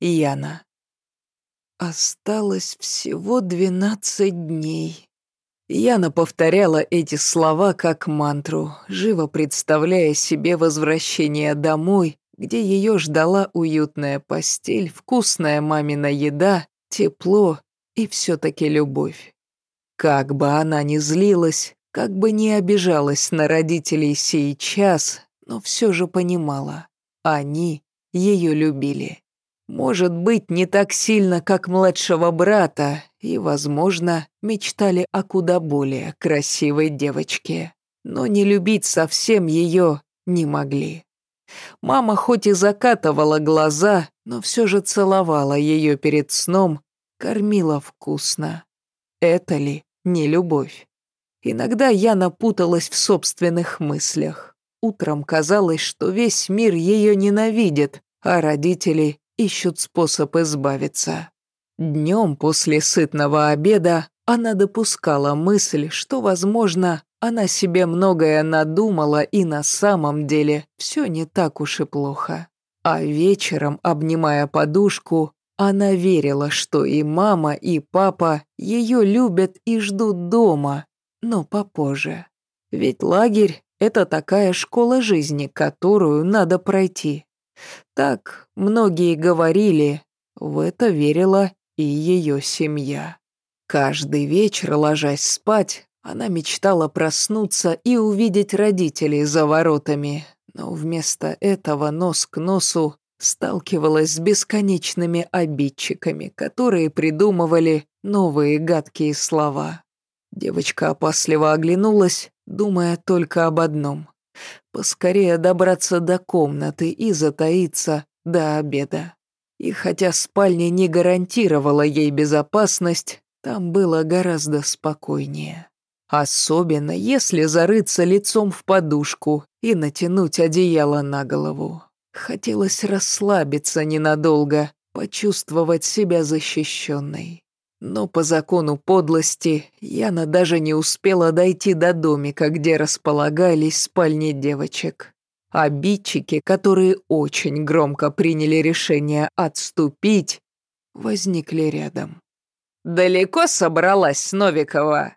Яна. Осталось всего двенадцать дней. Яна повторяла эти слова как мантру, живо представляя себе возвращение домой, где ее ждала уютная постель, вкусная мамина еда, тепло и все-таки любовь. Как бы она ни злилась, как бы ни обижалась на родителей сейчас, но все же понимала, они ее любили. Может быть, не так сильно, как младшего брата, и, возможно, мечтали о куда более красивой девочке. Но не любить совсем ее не могли. Мама хоть и закатывала глаза, но все же целовала ее перед сном, кормила вкусно. Это ли не любовь? Иногда я напуталась в собственных мыслях. Утром казалось, что весь мир ее ненавидит, а родители ищут способ избавиться. Днем после сытного обеда она допускала мысль, что, возможно, она себе многое надумала и на самом деле все не так уж и плохо. А вечером, обнимая подушку, она верила, что и мама, и папа ее любят и ждут дома, но попозже. Ведь лагерь – это такая школа жизни, которую надо пройти. Так многие говорили, в это верила и ее семья. Каждый вечер, ложась спать, она мечтала проснуться и увидеть родителей за воротами, но вместо этого нос к носу сталкивалась с бесконечными обидчиками, которые придумывали новые гадкие слова. Девочка опасливо оглянулась, думая только об одном Поскорее добраться до комнаты и затаиться до обеда. И хотя спальня не гарантировала ей безопасность, там было гораздо спокойнее. Особенно, если зарыться лицом в подушку и натянуть одеяло на голову. Хотелось расслабиться ненадолго, почувствовать себя защищенной. Но по закону подлости Яна даже не успела дойти до домика, где располагались спальни девочек. Обидчики, которые очень громко приняли решение отступить, возникли рядом. «Далеко собралась Новикова?»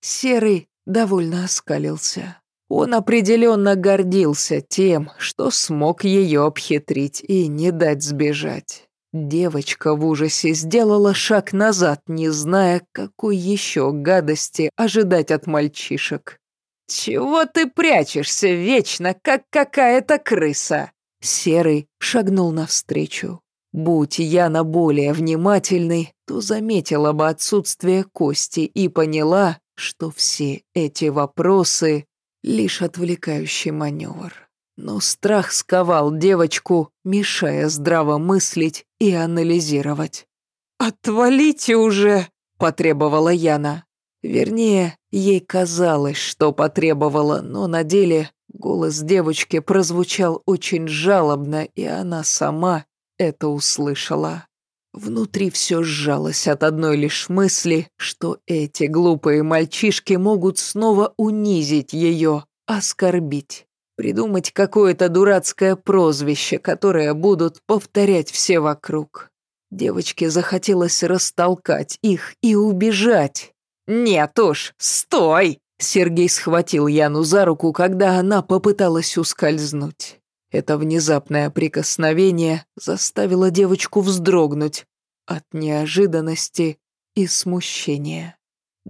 Серый довольно оскалился. Он определенно гордился тем, что смог ее обхитрить и не дать сбежать. Девочка в ужасе сделала шаг назад, не зная, какой еще гадости ожидать от мальчишек. «Чего ты прячешься вечно, как какая-то крыса?» Серый шагнул навстречу. Будь Яна более внимательной, то заметила бы отсутствие кости и поняла, что все эти вопросы — лишь отвлекающий маневр. Но страх сковал девочку, мешая здраво мыслить и анализировать. «Отвалите уже!» – потребовала Яна. Вернее, ей казалось, что потребовала, но на деле голос девочки прозвучал очень жалобно, и она сама это услышала. Внутри все сжалось от одной лишь мысли, что эти глупые мальчишки могут снова унизить ее, оскорбить придумать какое-то дурацкое прозвище, которое будут повторять все вокруг. Девочке захотелось растолкать их и убежать. «Нет уж, стой!» Сергей схватил Яну за руку, когда она попыталась ускользнуть. Это внезапное прикосновение заставило девочку вздрогнуть от неожиданности и смущения.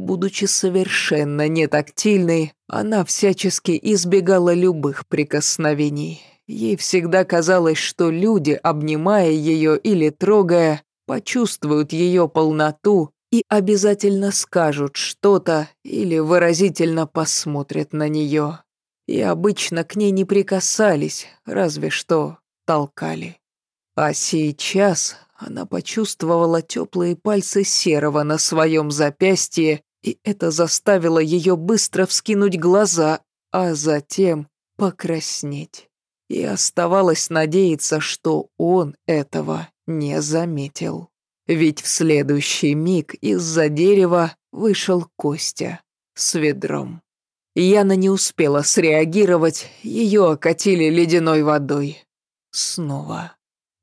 Будучи совершенно нетактильной, она всячески избегала любых прикосновений. Ей всегда казалось, что люди, обнимая ее или трогая, почувствуют ее полноту и обязательно скажут что-то или выразительно посмотрят на нее. И обычно к ней не прикасались, разве что толкали. А сейчас она почувствовала теплые пальцы серого на своем запястье, и это заставило ее быстро вскинуть глаза, а затем покраснеть. И оставалось надеяться, что он этого не заметил. Ведь в следующий миг из-за дерева вышел Костя с ведром. Яна не успела среагировать, ее окатили ледяной водой. Снова.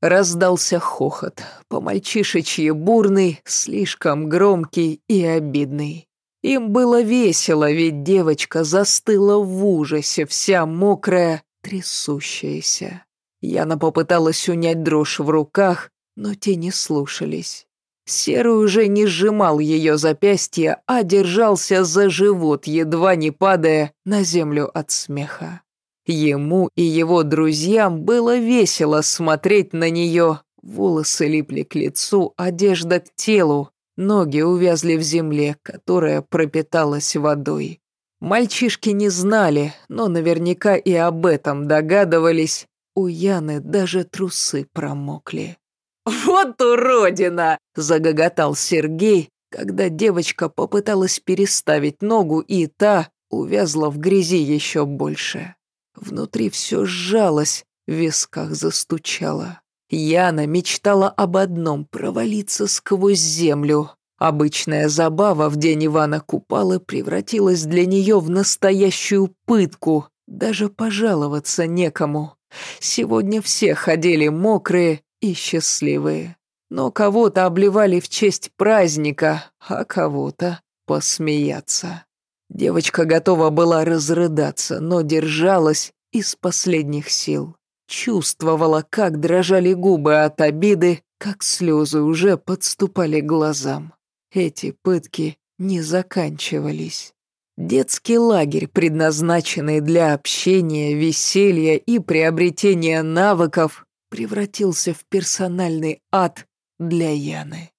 Раздался хохот, по-мальчишечьи бурный, слишком громкий и обидный. Им было весело, ведь девочка застыла в ужасе, вся мокрая, трясущаяся. Яна попыталась унять дрожь в руках, но те не слушались. Серый уже не сжимал ее запястье, а держался за живот, едва не падая на землю от смеха. Ему и его друзьям было весело смотреть на нее. Волосы липли к лицу, одежда к телу, ноги увязли в земле, которая пропиталась водой. Мальчишки не знали, но наверняка и об этом догадывались. У Яны даже трусы промокли. «Вот уродина!» – загоготал Сергей, когда девочка попыталась переставить ногу, и та увязла в грязи еще больше. Внутри все сжалось, в висках застучало. Яна мечтала об одном – провалиться сквозь землю. Обычная забава в день Ивана Купалы превратилась для нее в настоящую пытку. Даже пожаловаться некому. Сегодня все ходили мокрые и счастливые. Но кого-то обливали в честь праздника, а кого-то посмеяться. Девочка готова была разрыдаться, но держалась из последних сил. Чувствовала, как дрожали губы от обиды, как слезы уже подступали к глазам. Эти пытки не заканчивались. Детский лагерь, предназначенный для общения, веселья и приобретения навыков, превратился в персональный ад для Яны.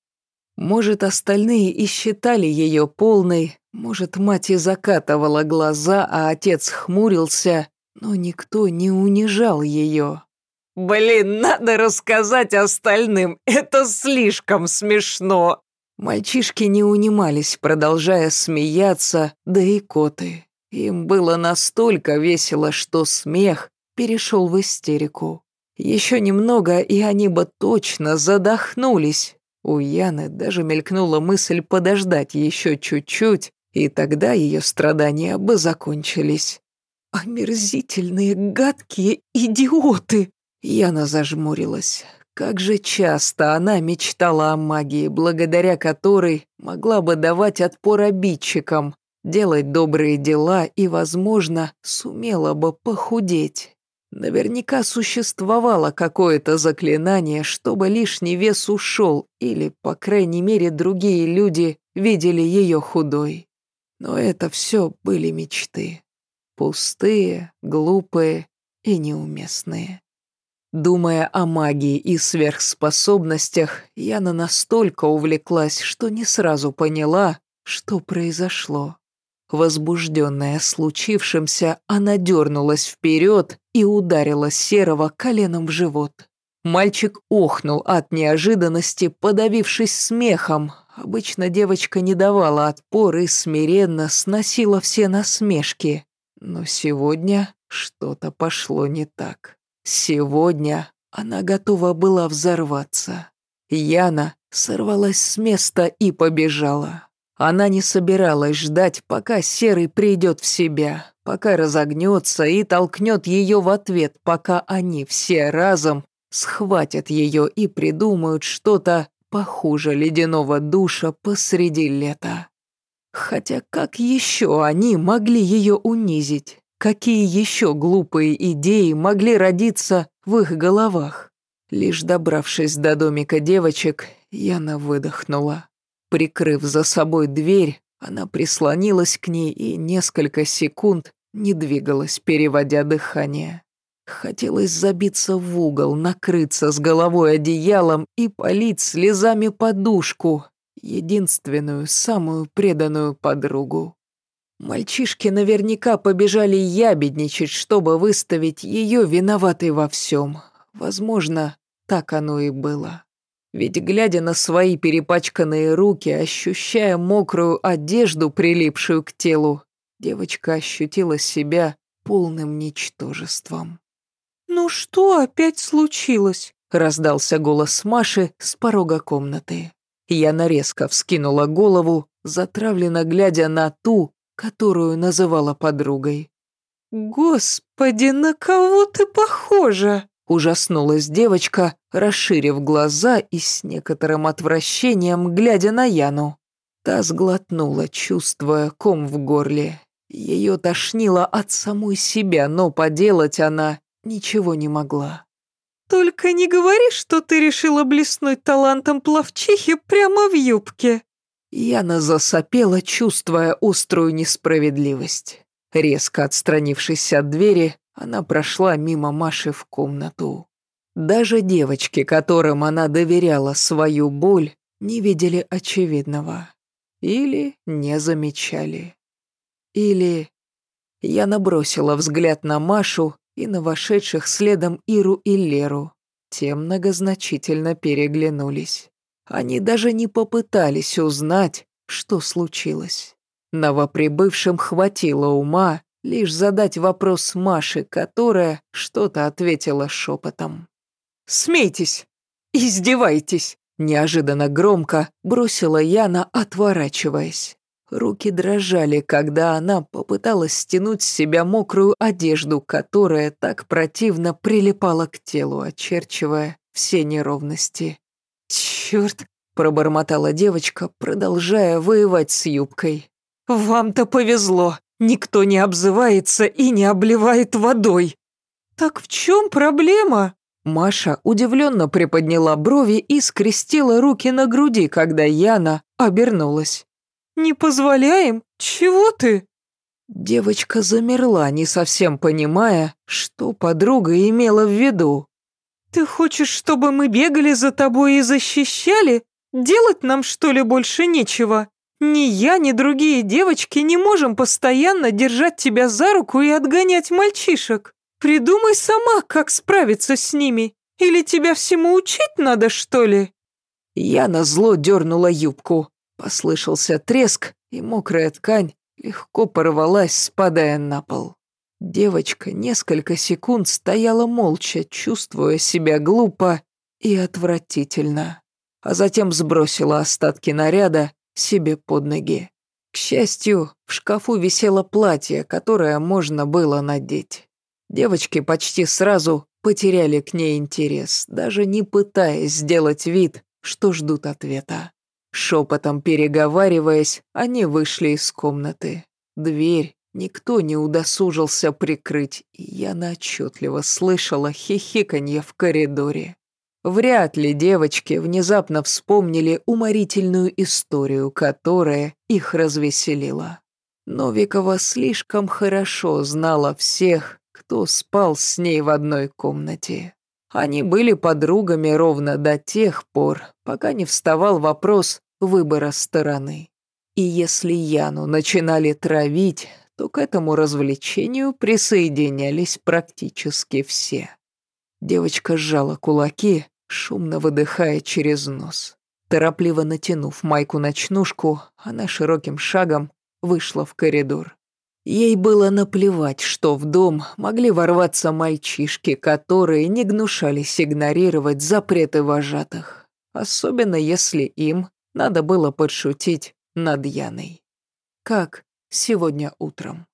Может, остальные и считали ее полной, может, мать и закатывала глаза, а отец хмурился, но никто не унижал ее. «Блин, надо рассказать остальным, это слишком смешно!» Мальчишки не унимались, продолжая смеяться, да и коты. Им было настолько весело, что смех перешел в истерику. Еще немного, и они бы точно задохнулись. У Яны даже мелькнула мысль подождать еще чуть-чуть, и тогда ее страдания бы закончились. «Омерзительные, гадкие идиоты!» Яна зажмурилась. Как же часто она мечтала о магии, благодаря которой могла бы давать отпор обидчикам, делать добрые дела и, возможно, сумела бы похудеть. Наверняка существовало какое-то заклинание, чтобы лишний вес ушел, или, по крайней мере, другие люди видели ее худой. Но это все были мечты. Пустые, глупые и неуместные. Думая о магии и сверхспособностях, Яна настолько увлеклась, что не сразу поняла, что произошло. Возбужденная случившимся, она дернулась вперед и ударила Серого коленом в живот. Мальчик охнул от неожиданности, подавившись смехом. Обычно девочка не давала отпор и смиренно сносила все насмешки. Но сегодня что-то пошло не так. Сегодня она готова была взорваться. Яна сорвалась с места и побежала. Она не собиралась ждать, пока Серый придет в себя, пока разогнется и толкнет ее в ответ, пока они все разом схватят ее и придумают что-то похуже ледяного душа посреди лета. Хотя как еще они могли ее унизить? Какие еще глупые идеи могли родиться в их головах? Лишь добравшись до домика девочек, Яна выдохнула. Прикрыв за собой дверь, она прислонилась к ней и несколько секунд не двигалась, переводя дыхание. Хотелось забиться в угол, накрыться с головой одеялом и полить слезами подушку, единственную, самую преданную подругу. Мальчишки наверняка побежали ябедничать, чтобы выставить ее виноватой во всем. Возможно, так оно и было. Ведь, глядя на свои перепачканные руки, ощущая мокрую одежду, прилипшую к телу, девочка ощутила себя полным ничтожеством. «Ну что опять случилось?» — раздался голос Маши с порога комнаты. Яна резко вскинула голову, затравленно глядя на ту, которую называла подругой. «Господи, на кого ты похожа?» Ужаснулась девочка, расширив глаза и с некоторым отвращением глядя на Яну. Та сглотнула, чувствуя ком в горле. Ее тошнило от самой себя, но поделать она ничего не могла. «Только не говори, что ты решила блеснуть талантом плавчихи прямо в юбке!» Яна засопела, чувствуя острую несправедливость. Резко отстранившись от двери, она прошла мимо Маши в комнату. Даже девочки, которым она доверяла свою боль, не видели очевидного. Или не замечали. Или... Я набросила взгляд на Машу и на вошедших следом Иру и Леру. Те многозначительно переглянулись. Они даже не попытались узнать, что случилось. Новоприбывшим хватило ума лишь задать вопрос Маше, которая что-то ответила шепотом. «Смейтесь! Издевайтесь!» Неожиданно громко бросила Яна, отворачиваясь. Руки дрожали, когда она попыталась стянуть с себя мокрую одежду, которая так противно прилипала к телу, очерчивая все неровности. «Черт!» – пробормотала девочка, продолжая воевать с юбкой. «Вам-то повезло! Никто не обзывается и не обливает водой!» «Так в чем проблема?» Маша удивленно приподняла брови и скрестила руки на груди, когда Яна обернулась. «Не позволяем? Чего ты?» Девочка замерла, не совсем понимая, что подруга имела в виду. «Ты хочешь, чтобы мы бегали за тобой и защищали? Делать нам, что ли, больше нечего? Ни я, ни другие девочки не можем постоянно держать тебя за руку и отгонять мальчишек. Придумай сама, как справиться с ними. Или тебя всему учить надо, что ли?» Я на зло дернула юбку. Послышался треск, и мокрая ткань легко порвалась, спадая на пол. Девочка несколько секунд стояла молча, чувствуя себя глупо и отвратительно, а затем сбросила остатки наряда себе под ноги. К счастью, в шкафу висело платье, которое можно было надеть. Девочки почти сразу потеряли к ней интерес, даже не пытаясь сделать вид, что ждут ответа. Шепотом переговариваясь, они вышли из комнаты. Дверь никто не удосужился прикрыть, и я отчетливо слышала хихиканье в коридоре. Вряд ли девочки внезапно вспомнили уморительную историю, которая их развеселила. Новикова слишком хорошо знала всех, кто спал с ней в одной комнате. Они были подругами ровно до тех пор, пока не вставал вопрос выбора стороны. И если Яну начинали травить, то к этому развлечению присоединялись практически все. Девочка сжала кулаки, шумно выдыхая через нос. Торопливо натянув майку-ночнушку, она широким шагом вышла в коридор. Ей было наплевать, что в дом могли ворваться мальчишки, которые не гнушались игнорировать запреты вожатых, особенно если им надо было подшутить над Яной. Как сегодня утром.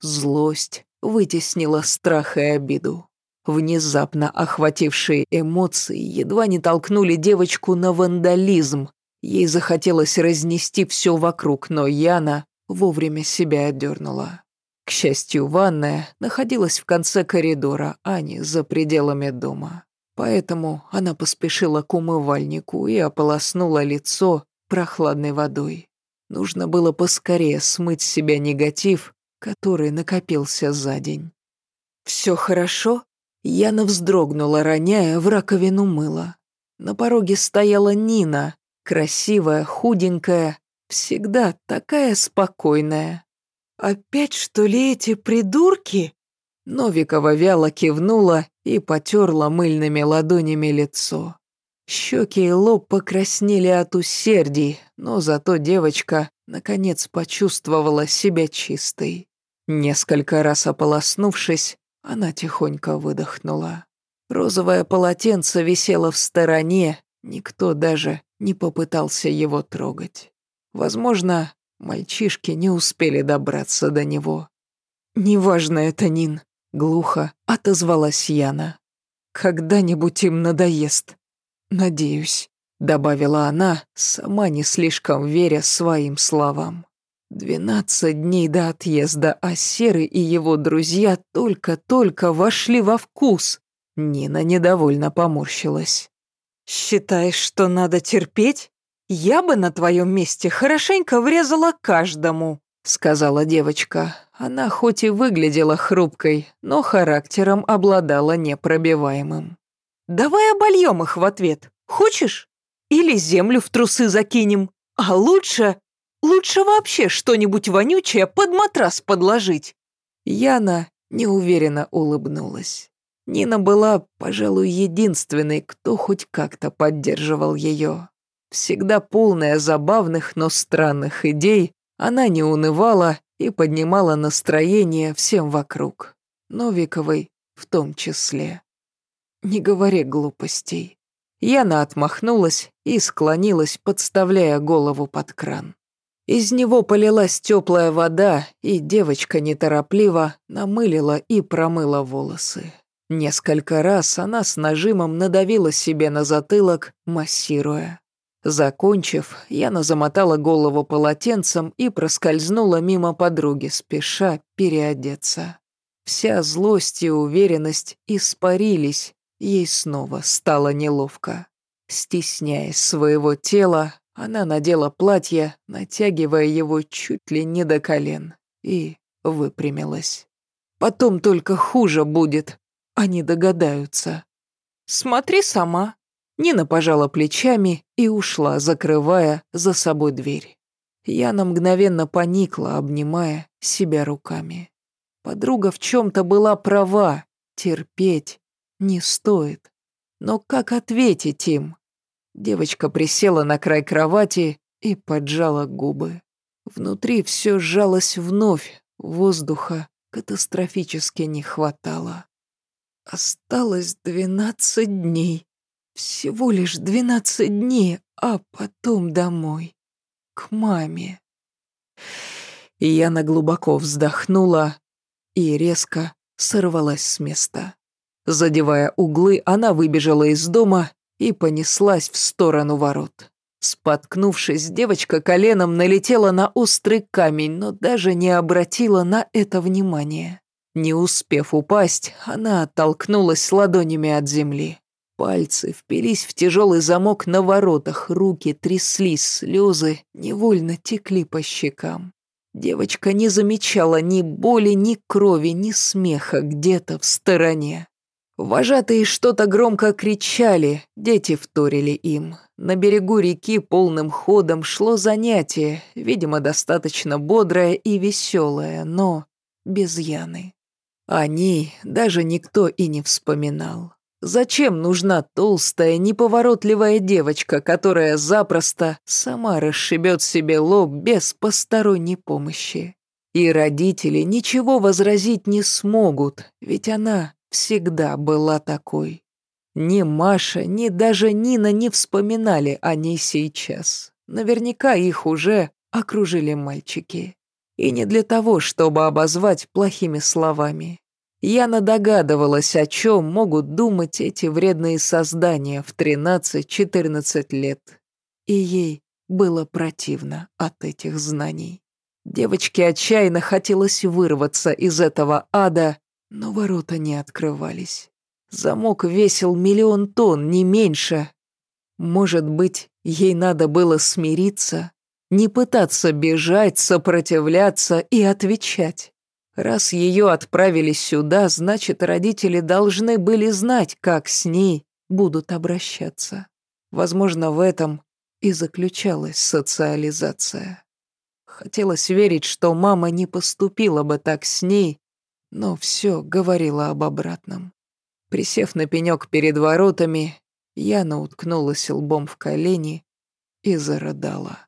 Злость вытеснила страх и обиду. Внезапно охватившие эмоции едва не толкнули девочку на вандализм. Ей захотелось разнести все вокруг, но Яна вовремя себя отдернула. К счастью, ванная находилась в конце коридора, а не за пределами дома. Поэтому она поспешила к умывальнику и ополоснула лицо прохладной водой. Нужно было поскорее смыть с себя негатив, который накопился за день. «Все хорошо?» Яна вздрогнула, роняя в раковину мыла. На пороге стояла Нина, красивая, худенькая, Всегда такая спокойная. Опять, что ли, эти придурки? Новикова вяло кивнула и потерла мыльными ладонями лицо. Щеки и лоб покраснели от усердий, но зато девочка, наконец, почувствовала себя чистой. Несколько раз ополоснувшись, она тихонько выдохнула. Розовое полотенце висело в стороне, никто даже не попытался его трогать. Возможно, мальчишки не успели добраться до него. «Неважно это, Нин», — глухо отозвалась Яна. Когда-нибудь им надоест. Надеюсь, добавила она, сама не слишком веря своим словам. Двенадцать дней до отъезда, а Серый и его друзья только-только вошли во вкус. Нина недовольно поморщилась. «Считаешь, что надо терпеть? Я бы на твоем месте хорошенько врезала каждому», сказала девочка. Она хоть и выглядела хрупкой, но характером обладала непробиваемым. «Давай обольем их в ответ. Хочешь? Или землю в трусы закинем. А лучше Лучше вообще что-нибудь вонючее под матрас подложить». Яна неуверенно улыбнулась. Нина была, пожалуй, единственной, кто хоть как-то поддерживал ее. Всегда полная забавных, но странных идей, она не унывала и поднимала настроение всем вокруг. Новиковой в том числе. «Не говори глупостей». Яна отмахнулась и склонилась, подставляя голову под кран. Из него полилась теплая вода, и девочка неторопливо намылила и промыла волосы. Несколько раз она с нажимом надавила себе на затылок, массируя. Закончив, Яна замотала голову полотенцем и проскользнула мимо подруги, спеша переодеться. Вся злость и уверенность испарились, ей снова стало неловко. Стесняясь своего тела, она надела платье, натягивая его чуть ли не до колен, и выпрямилась. Потом только хуже будет, они догадаются. «Смотри сама». Нина пожала плечами и ушла, закрывая за собой дверь. Яна мгновенно поникла, обнимая себя руками. Подруга в чем-то была права, терпеть не стоит. Но как ответить им? Девочка присела на край кровати и поджала губы. Внутри все сжалось вновь, воздуха катастрофически не хватало. Осталось двенадцать дней. Всего лишь двенадцать дней, а потом домой. К маме. И Яна глубоко вздохнула и резко сорвалась с места. Задевая углы, она выбежала из дома и понеслась в сторону ворот. Споткнувшись, девочка коленом налетела на острый камень, но даже не обратила на это внимания. Не успев упасть, она оттолкнулась ладонями от земли. Пальцы впились в тяжелый замок на воротах, руки тряслись, слезы невольно текли по щекам. Девочка не замечала ни боли, ни крови, ни смеха где-то в стороне. Вожатые что-то громко кричали, дети вторили им. На берегу реки полным ходом шло занятие, видимо, достаточно бодрое и веселое, но без Яны. Они даже никто и не вспоминал. Зачем нужна толстая, неповоротливая девочка, которая запросто сама расшибет себе лоб без посторонней помощи? И родители ничего возразить не смогут, ведь она всегда была такой. Ни Маша, ни даже Нина не вспоминали о ней сейчас. Наверняка их уже окружили мальчики. И не для того, чтобы обозвать плохими словами. Яна догадывалась, о чем могут думать эти вредные создания в 13-14 лет. И ей было противно от этих знаний. Девочке отчаянно хотелось вырваться из этого ада но ворота не открывались. Замок весил миллион тонн, не меньше. Может быть, ей надо было смириться, не пытаться бежать, сопротивляться и отвечать. Раз ее отправили сюда, значит, родители должны были знать, как с ней будут обращаться. Возможно, в этом и заключалась социализация. Хотелось верить, что мама не поступила бы так с ней, но все говорило об обратном. Присев на пенек перед воротами, Яна уткнулась лбом в колени и зарыдала.